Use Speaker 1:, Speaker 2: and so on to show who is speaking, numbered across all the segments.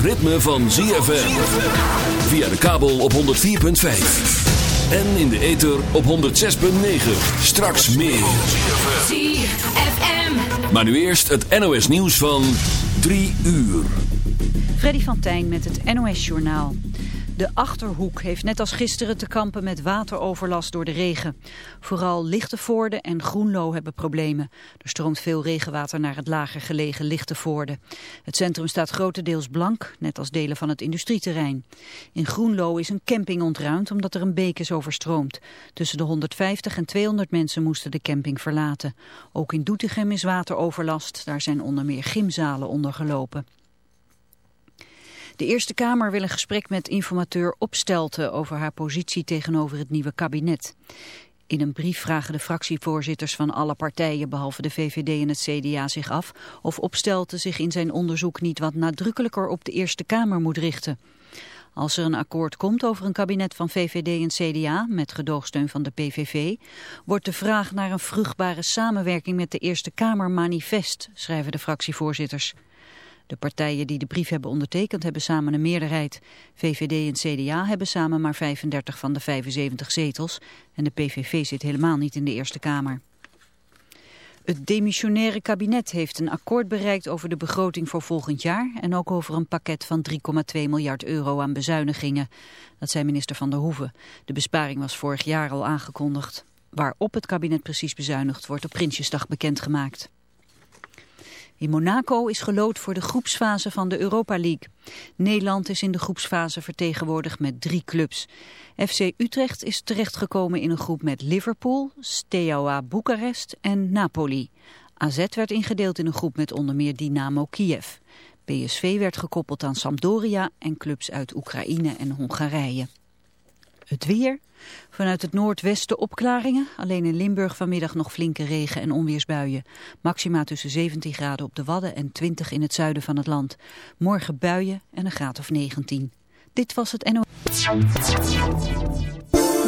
Speaker 1: Het ritme van ZFM. Via de kabel op 104.5. En in de ether op 106.9. Straks meer.
Speaker 2: ZFM.
Speaker 1: Maar nu eerst het NOS nieuws van 3 uur.
Speaker 3: Freddy van Tijn met het NOS-journaal. De Achterhoek heeft net als gisteren te kampen met wateroverlast door de regen. Vooral Lichtenvoorde en Groenlo hebben problemen. Er stroomt veel regenwater naar het lager gelegen Lichtenvoorde. Het centrum staat grotendeels blank, net als delen van het industrieterrein. In Groenlo is een camping ontruimd omdat er een beek is overstroomd. Tussen de 150 en 200 mensen moesten de camping verlaten. Ook in Doetinchem is wateroverlast. Daar zijn onder meer gymzalen ondergelopen. De Eerste Kamer wil een gesprek met informateur Opstelten over haar positie tegenover het nieuwe kabinet. In een brief vragen de fractievoorzitters van alle partijen behalve de VVD en het CDA zich af of Opstelten zich in zijn onderzoek niet wat nadrukkelijker op de Eerste Kamer moet richten. Als er een akkoord komt over een kabinet van VVD en CDA, met gedoogsteun van de PVV, wordt de vraag naar een vruchtbare samenwerking met de Eerste Kamer manifest, schrijven de fractievoorzitters. De partijen die de brief hebben ondertekend hebben samen een meerderheid. VVD en CDA hebben samen maar 35 van de 75 zetels en de PVV zit helemaal niet in de Eerste Kamer. Het demissionaire kabinet heeft een akkoord bereikt over de begroting voor volgend jaar en ook over een pakket van 3,2 miljard euro aan bezuinigingen. Dat zei minister Van der Hoeven. De besparing was vorig jaar al aangekondigd. Waarop het kabinet precies bezuinigt wordt op Prinsjesdag bekendgemaakt. In Monaco is gelood voor de groepsfase van de Europa League. Nederland is in de groepsfase vertegenwoordigd met drie clubs. FC Utrecht is terechtgekomen in een groep met Liverpool, Steaua Boekarest en Napoli. AZ werd ingedeeld in een groep met onder meer Dynamo Kiev. PSV werd gekoppeld aan Sampdoria en clubs uit Oekraïne en Hongarije. Het weer. Vanuit het noordwesten opklaringen. Alleen in Limburg vanmiddag nog flinke regen- en onweersbuien. Maxima tussen 17 graden op de Wadden en 20 in het zuiden van het land. Morgen buien en een graad of 19. Dit was het NO.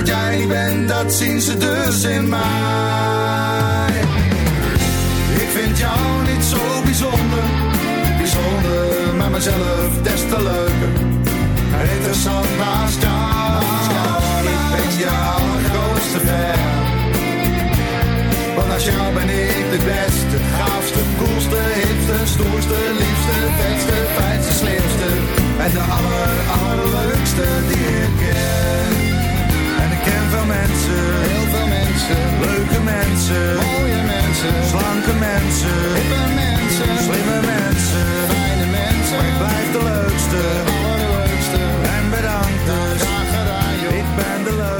Speaker 4: Wat jij niet bent, dat zien ze dus in mij. Ik vind jou niet zo bijzonder, bijzonder, maar mezelf des te leuker. Interessant naast jou, ik ben je allergrootste fan. Want naast jou ben ik de beste, gaafste, koelste, hipste, stoerste, liefste, vetste, fijnste, slimste. En de aller, allerleukste die ik ken ken veel mensen, heel veel mensen. Leuke mensen, mooie mensen. Slanke mensen, hippe mensen. Slimme mensen,
Speaker 5: fijne mensen. Maar ik blijf de leukste, de allerleukste. En bedankt dus, ik ben de leukste.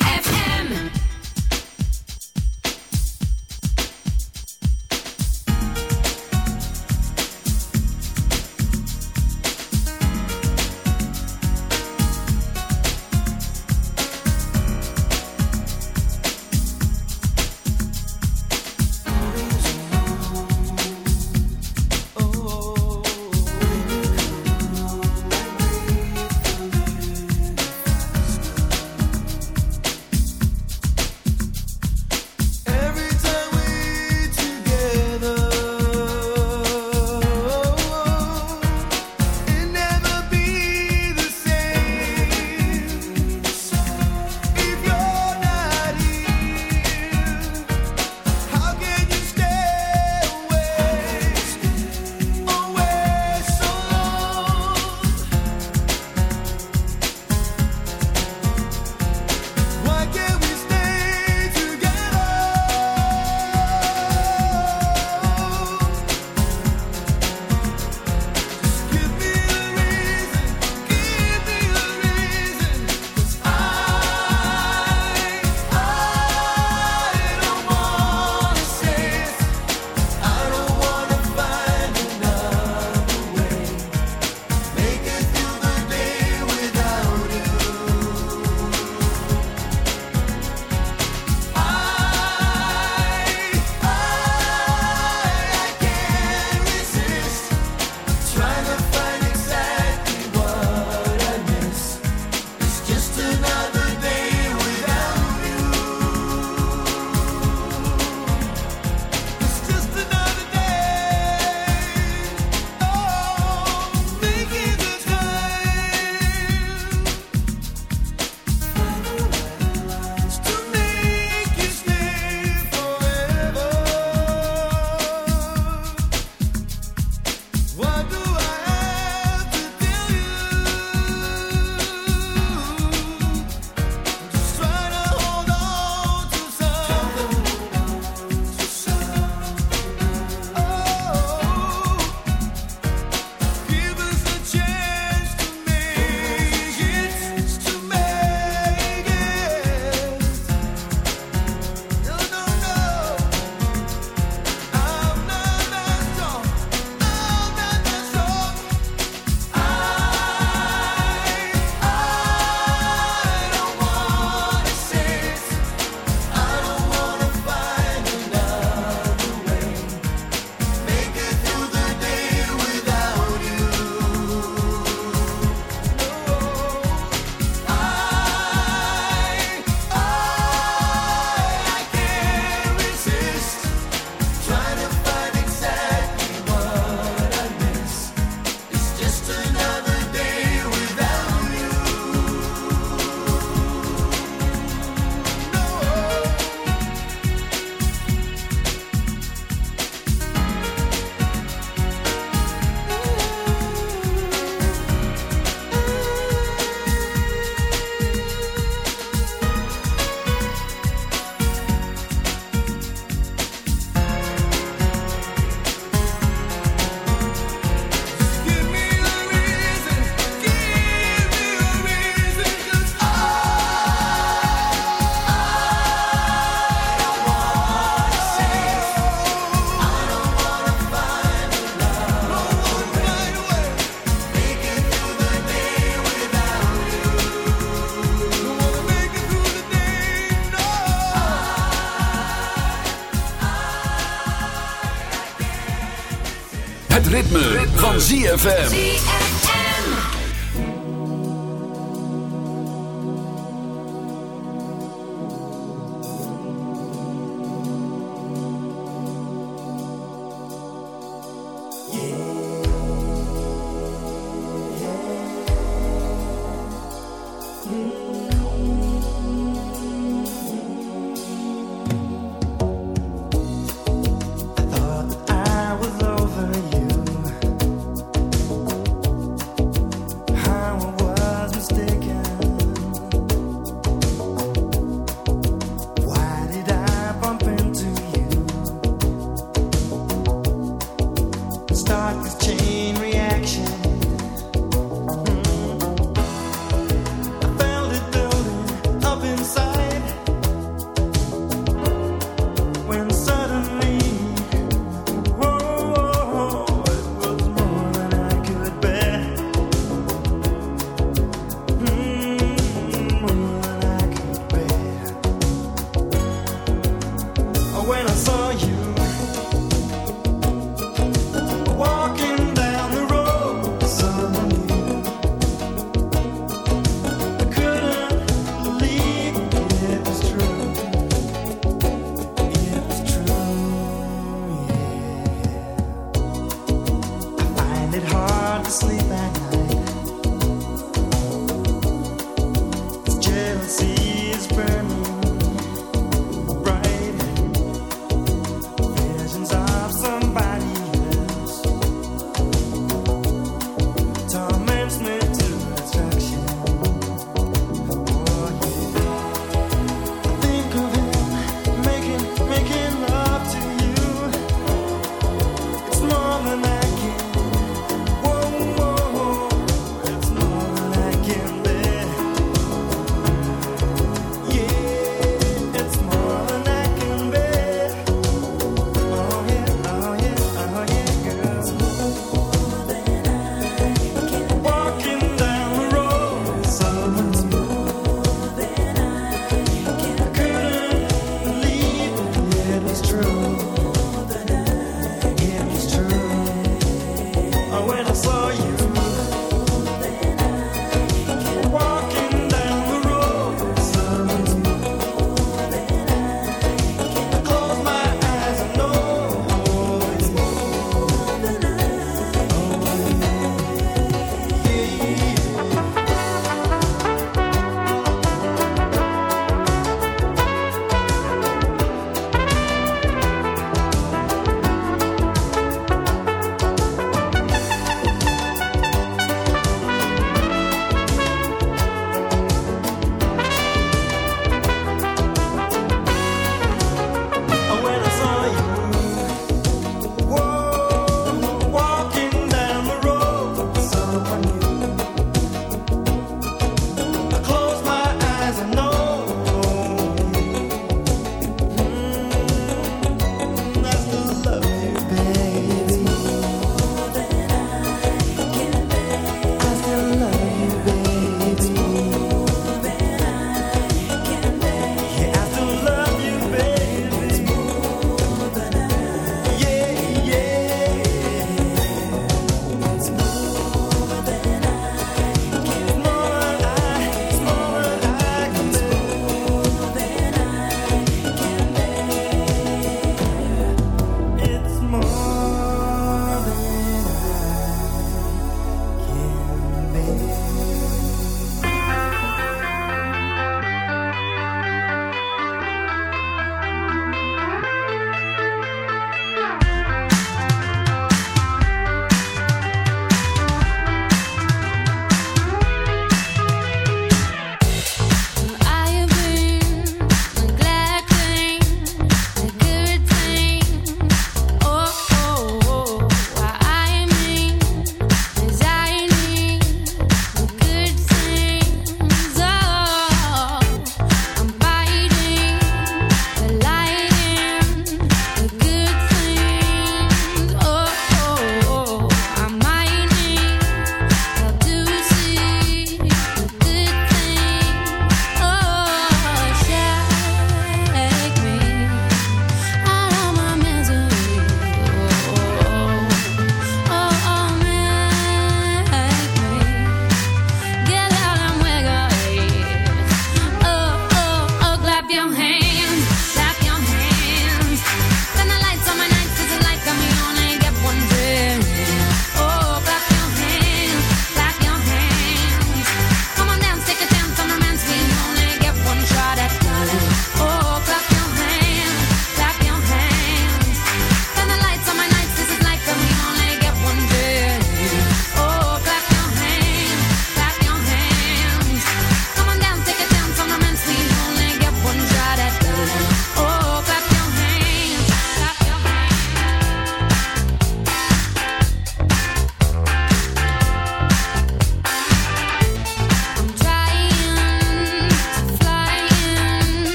Speaker 1: Ritme, van ZFM.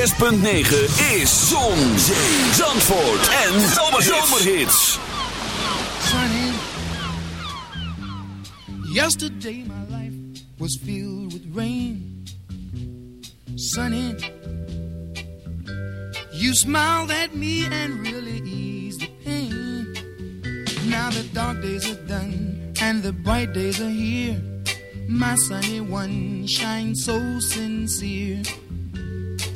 Speaker 1: 106.9 is Zon, Zee, Zandvoort en Zomerhits.
Speaker 6: Sunny. Yesterday my life was filled with rain. Sunny. You smiled at me and really eased the pain. Now the dark days are done and the bright days are here. My sunny one shines so sincere.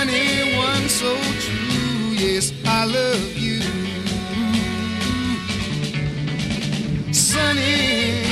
Speaker 6: Sunny one so true, yes, I love you. Sunny.